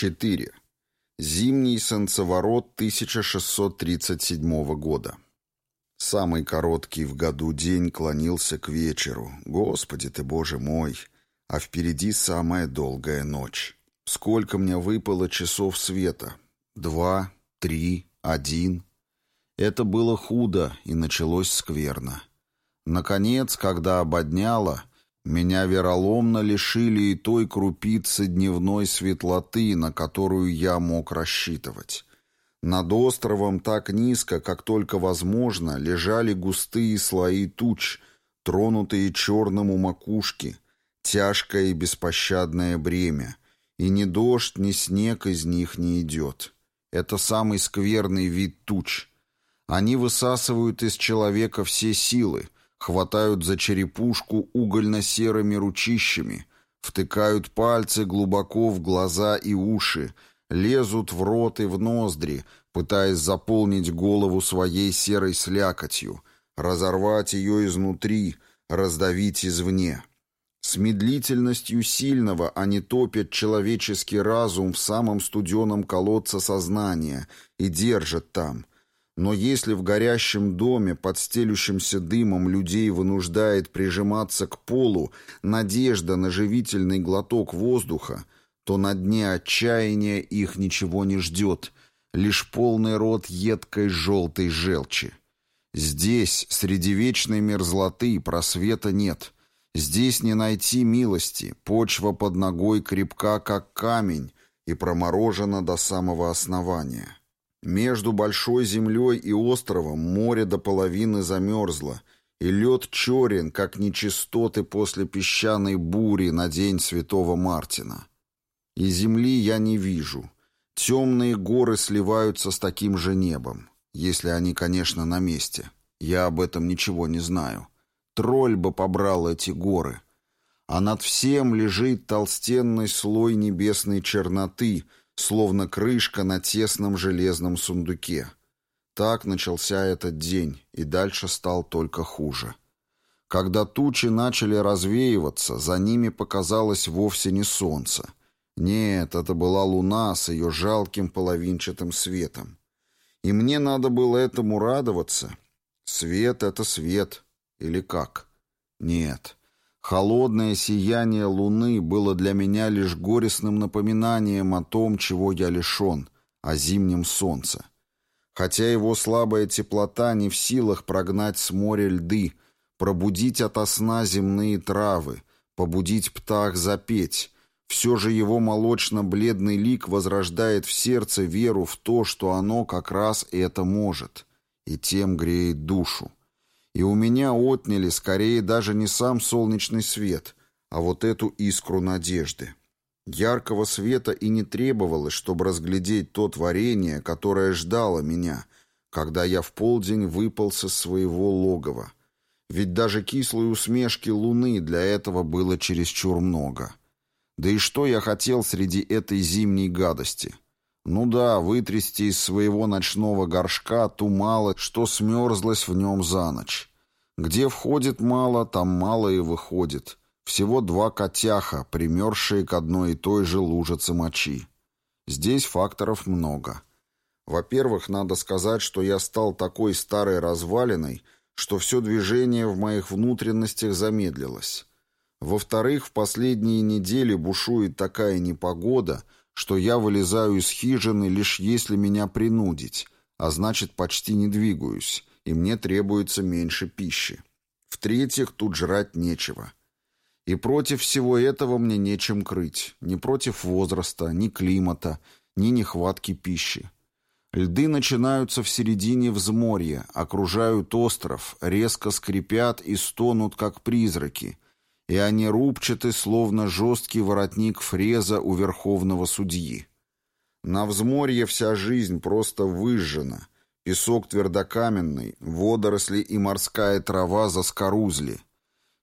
4. Зимний солнцеворот 1637 года. Самый короткий в году день клонился к вечеру. Господи ты, Боже мой! А впереди самая долгая ночь. Сколько мне выпало часов света? Два, три, один. Это было худо, и началось скверно. Наконец, когда ободняло, меня вероломно лишили и той крупицы дневной светлоты, на которую я мог рассчитывать. Над островом так низко, как только возможно, лежали густые слои туч, тронутые черным у макушки, тяжкое и беспощадное бремя, и ни дождь, ни снег из них не идет. Это самый скверный вид туч. Они высасывают из человека все силы — хватают за черепушку угольно-серыми ручищами, втыкают пальцы глубоко в глаза и уши, лезут в рот и в ноздри, пытаясь заполнить голову своей серой слякотью, разорвать ее изнутри, раздавить извне. С медлительностью сильного они топят человеческий разум в самом студеном колодце сознания и держат там, но если в горящем доме, под стелющимся дымом, людей вынуждает прижиматься к полу надежда на живительный глоток воздуха, то на дне отчаяния их ничего не ждет, лишь полный рот едкой желтой желчи. Здесь, среди вечной мерзлоты, просвета нет. Здесь не найти милости, почва под ногой крепка, как камень, и проморожена до самого основания. Между большой землей и островом море до половины замерзло, и лед черен, как нечистоты после песчаной бури на день святого Мартина. И земли я не вижу. Темные горы сливаются с таким же небом, если они, конечно, на месте. Я об этом ничего не знаю. Тролль бы побрал эти горы. А над всем лежит толстенный слой небесной черноты — словно крышка на тесном железном сундуке. Так начался этот день, и дальше стал только хуже. Когда тучи начали развеиваться, за ними показалось вовсе не солнце. Нет, это была луна с ее жалким половинчатым светом. И мне надо было этому радоваться. Свет — это свет. Или как? Нет. Холодное сияние луны было для меня лишь горестным напоминанием о том, чего я лишен, о зимнем солнце. Хотя его слабая теплота не в силах прогнать с моря льды, пробудить ото сна земные травы, побудить птах запеть, все же его молочно-бледный лик возрождает в сердце веру в то, что оно как раз это может, и тем греет душу. И у меня отняли скорее даже не сам солнечный свет, а вот эту искру надежды. Яркого света и не требовалось, чтобы разглядеть то творение, которое ждало меня, когда я в полдень выпал со своего логова. Ведь даже кислой усмешки луны для этого было чересчур много. Да и что я хотел среди этой зимней гадости? Ну да, вытрясти из своего ночного горшка ту мало, что смерзлось в нем за ночь. Где входит мало, там мало и выходит. Всего два котяха, примерзшие к одной и той же лужице мочи. Здесь факторов много. Во-первых, надо сказать, что я стал такой старой развалиной, что все движение в моих внутренностях замедлилось. Во-вторых, в последние недели бушует такая непогода, что я вылезаю из хижины лишь если меня принудить, а значит почти не двигаюсь и мне требуется меньше пищи. В-третьих, тут жрать нечего. И против всего этого мне нечем крыть. Ни против возраста, ни климата, ни нехватки пищи. Льды начинаются в середине взморья, окружают остров, резко скрипят и стонут, как призраки, и они рубчаты, словно жесткий воротник фреза у верховного судьи. На взморье вся жизнь просто выжжена — Песок твердокаменный, водоросли и морская трава заскорузли.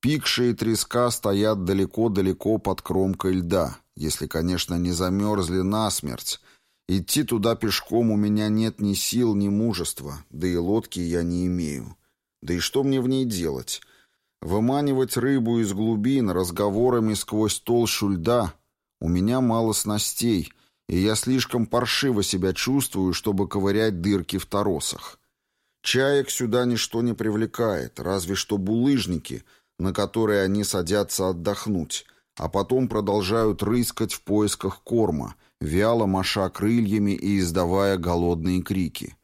Пикшие треска стоят далеко-далеко под кромкой льда, если, конечно, не замерзли насмерть. Идти туда пешком у меня нет ни сил, ни мужества, да и лодки я не имею. Да и что мне в ней делать? Выманивать рыбу из глубин разговорами сквозь толщу льда? У меня мало снастей, и я слишком паршиво себя чувствую, чтобы ковырять дырки в торосах. Чаек сюда ничто не привлекает, разве что булыжники, на которые они садятся отдохнуть, а потом продолжают рыскать в поисках корма, вяло маша крыльями и издавая голодные крики.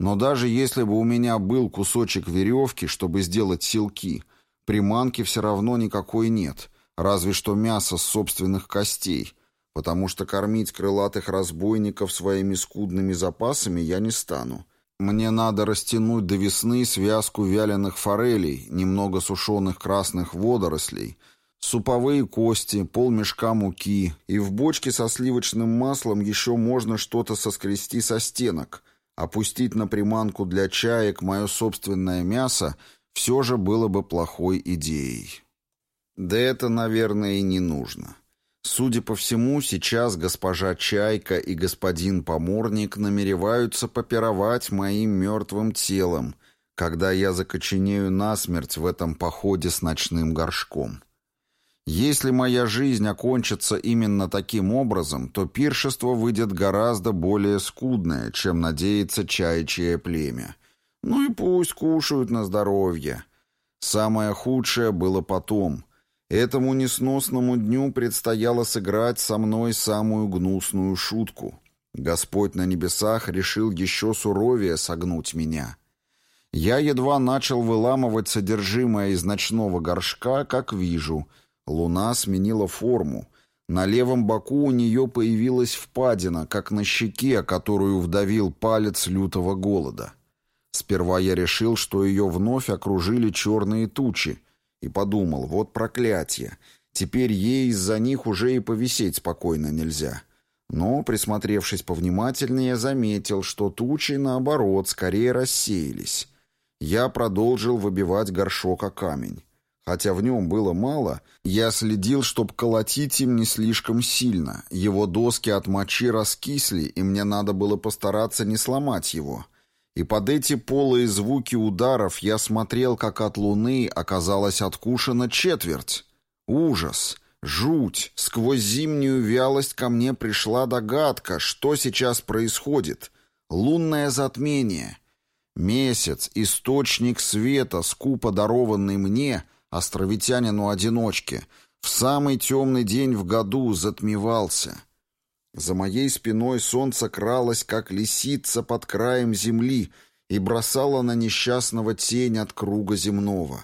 Но даже если бы у меня был кусочек веревки, чтобы сделать силки, приманки все равно никакой нет, разве что мясо с собственных костей, потому что кормить крылатых разбойников своими скудными запасами я не стану. Мне надо растянуть до весны связку вяленых форелей, немного сушеных красных водорослей, суповые кости, полмешка муки, и в бочке со сливочным маслом еще можно что-то соскрести со стенок. Опустить на приманку для чаек мое собственное мясо все же было бы плохой идеей. Да это, наверное, и не нужно. Судя по всему, сейчас госпожа Чайка и господин Поморник намереваются попировать моим мертвым телом, когда я закоченею насмерть в этом походе с ночным горшком. Если моя жизнь окончится именно таким образом, то пиршество выйдет гораздо более скудное, чем надеется чайчье племя. Ну и пусть кушают на здоровье. Самое худшее было потом — Этому несносному дню предстояло сыграть со мной самую гнусную шутку. Господь на небесах решил еще суровее согнуть меня. Я едва начал выламывать содержимое из ночного горшка, как вижу. Луна сменила форму. На левом боку у нее появилась впадина, как на щеке, которую вдавил палец лютого голода. Сперва я решил, что ее вновь окружили черные тучи, и подумал, вот проклятие, теперь ей из-за них уже и повисеть спокойно нельзя. Но, присмотревшись повнимательнее, заметил, что тучи, наоборот, скорее рассеялись. Я продолжил выбивать горшок о камень. Хотя в нем было мало, я следил, чтоб колотить им не слишком сильно. Его доски от мочи раскисли, и мне надо было постараться не сломать его — и под эти полые звуки ударов я смотрел, как от луны оказалась откушена четверть. Ужас, жуть, сквозь зимнюю вялость ко мне пришла догадка, что сейчас происходит. Лунное затмение. Месяц, источник света, скупо дарованный мне, островитянину-одиночке, в самый темный день в году затмевался — за моей спиной солнце кралось, как лисица под краем земли, и бросало на несчастного тень от круга земного.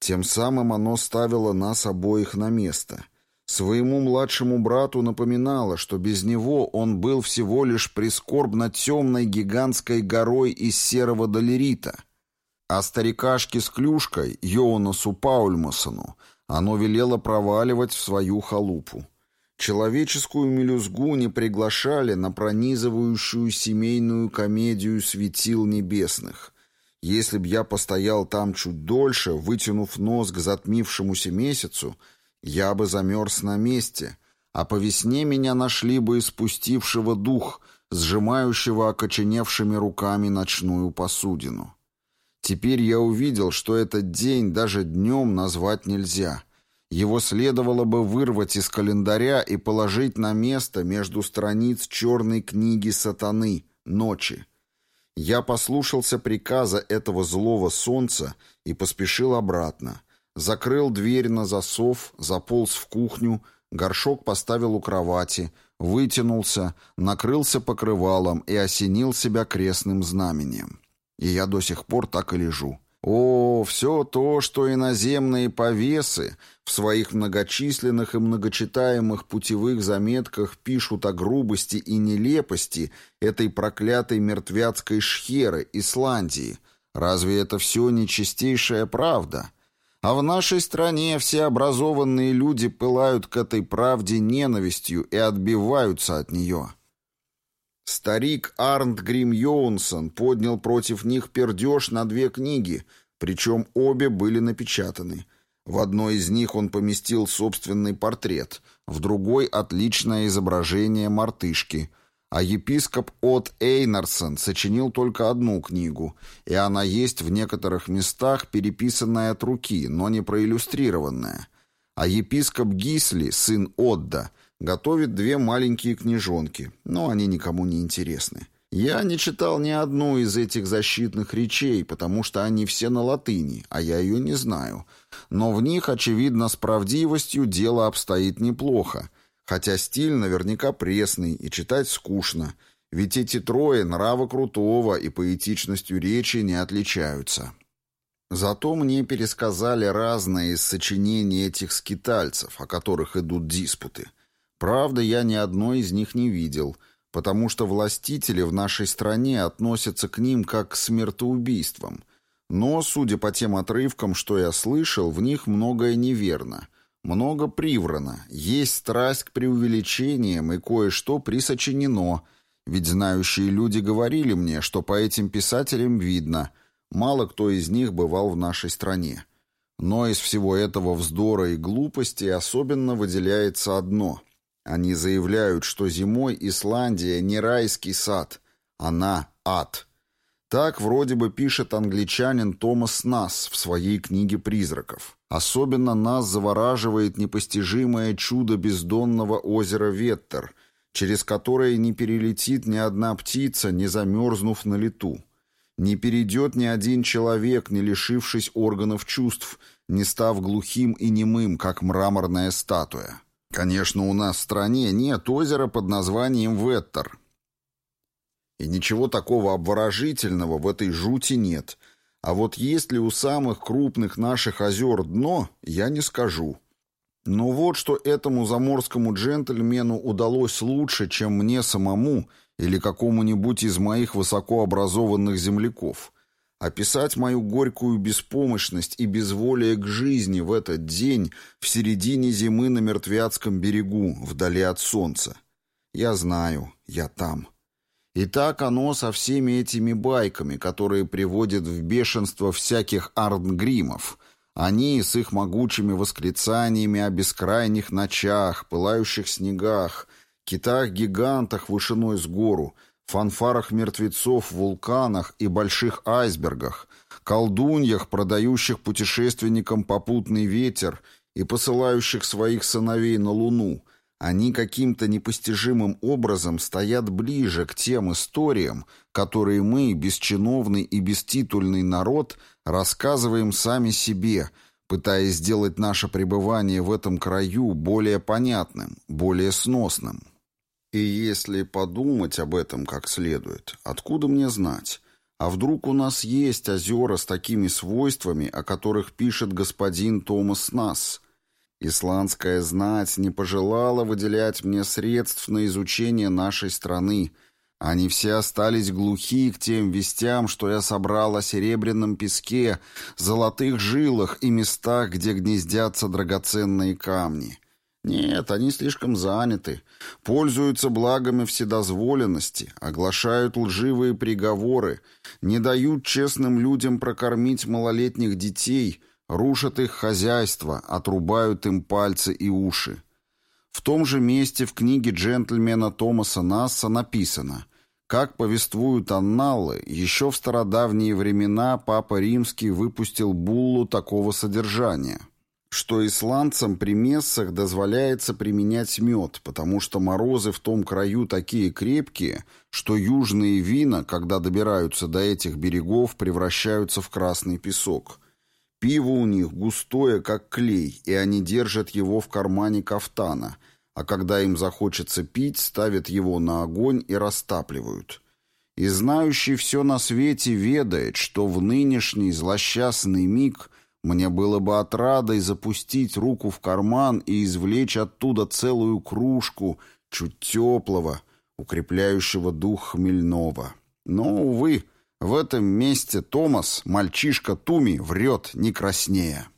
Тем самым оно ставило нас обоих на место. Своему младшему брату напоминало, что без него он был всего лишь прискорбно темной гигантской горой из серого долерита. А старикашке с клюшкой, Йонасу Паульмасону, оно велело проваливать в свою халупу. Человеческую мелюзгу не приглашали на пронизывающую семейную комедию светил небесных. Если б я постоял там чуть дольше, вытянув нос к затмившемуся месяцу, я бы замерз на месте, а по весне меня нашли бы испустившего дух, сжимающего окоченевшими руками ночную посудину. Теперь я увидел, что этот день даже днем назвать нельзя — его следовало бы вырвать из календаря и положить на место между страниц черной книги сатаны «Ночи». Я послушался приказа этого злого солнца и поспешил обратно. Закрыл дверь на засов, заполз в кухню, горшок поставил у кровати, вытянулся, накрылся покрывалом и осенил себя крестным знамением. И я до сих пор так и лежу. О, все то, что иноземные повесы в своих многочисленных и многочитаемых путевых заметках пишут о грубости и нелепости этой проклятой мертвяцкой шхеры Исландии. Разве это все не чистейшая правда? А в нашей стране все образованные люди пылают к этой правде ненавистью и отбиваются от нее. Старик Арнт Грим Йоунсон поднял против них пердеж на две книги, причем обе были напечатаны. В одной из них он поместил собственный портрет, в другой — отличное изображение мартышки. А епископ От Эйнарсон сочинил только одну книгу, и она есть в некоторых местах переписанная от руки, но не проиллюстрированная. А епископ Гисли, сын Отда, Готовит две маленькие книжонки, но они никому не интересны. Я не читал ни одну из этих защитных речей, потому что они все на латыни, а я ее не знаю. Но в них, очевидно, с правдивостью дело обстоит неплохо, хотя стиль наверняка пресный и читать скучно, ведь эти трое нрава крутого и поэтичностью речи не отличаются. Зато мне пересказали разные из сочинений этих скитальцев, о которых идут диспуты. Правда, я ни одной из них не видел — потому что властители в нашей стране относятся к ним как к смертоубийствам. Но, судя по тем отрывкам, что я слышал, в них многое неверно, много приврано, есть страсть к преувеличениям и кое-что присочинено, ведь знающие люди говорили мне, что по этим писателям видно, мало кто из них бывал в нашей стране. Но из всего этого вздора и глупости особенно выделяется одно — они заявляют, что зимой Исландия не райский сад, она ад. Так вроде бы пишет англичанин Томас Нас в своей книге «Призраков». Особенно нас завораживает непостижимое чудо бездонного озера Веттер, через которое не перелетит ни одна птица, не замерзнув на лету. Не перейдет ни один человек, не лишившись органов чувств, не став глухим и немым, как мраморная статуя. Конечно, у нас в стране нет озера под названием Веттер. И ничего такого обворожительного в этой жути нет. А вот есть ли у самых крупных наших озер дно, я не скажу. Но вот что этому заморскому джентльмену удалось лучше, чем мне самому или какому-нибудь из моих высокообразованных земляков – описать мою горькую беспомощность и безволие к жизни в этот день в середине зимы на Мертвятском берегу, вдали от солнца. Я знаю, я там. И так оно со всеми этими байками, которые приводят в бешенство всяких артгримов. Они с их могучими восклицаниями о бескрайних ночах, пылающих снегах, китах-гигантах вышиной с гору — фанфарах мертвецов, вулканах и больших айсбергах, колдуньях, продающих путешественникам попутный ветер и посылающих своих сыновей на Луну, они каким-то непостижимым образом стоят ближе к тем историям, которые мы, бесчиновный и беститульный народ, рассказываем сами себе, пытаясь сделать наше пребывание в этом краю более понятным, более сносным. И если подумать об этом как следует, откуда мне знать? А вдруг у нас есть озера с такими свойствами, о которых пишет господин Томас Нас? Исландская знать не пожелала выделять мне средств на изучение нашей страны. Они все остались глухи к тем вестям, что я собрал о серебряном песке, золотых жилах и местах, где гнездятся драгоценные камни. Нет, они слишком заняты, пользуются благами вседозволенности, оглашают лживые приговоры, не дают честным людям прокормить малолетних детей, рушат их хозяйство, отрубают им пальцы и уши. В том же месте в книге джентльмена Томаса Насса написано «Как повествуют анналы, еще в стародавние времена Папа Римский выпустил буллу такого содержания» что исландцам при мессах дозволяется применять мед, потому что морозы в том краю такие крепкие, что южные вина, когда добираются до этих берегов, превращаются в красный песок. Пиво у них густое, как клей, и они держат его в кармане кафтана, а когда им захочется пить, ставят его на огонь и растапливают. И знающий все на свете ведает, что в нынешний злосчастный миг – мне было бы отрадой запустить руку в карман и извлечь оттуда целую кружку чуть теплого, укрепляющего дух хмельного. Но, увы, в этом месте Томас, мальчишка Туми, врет не краснее.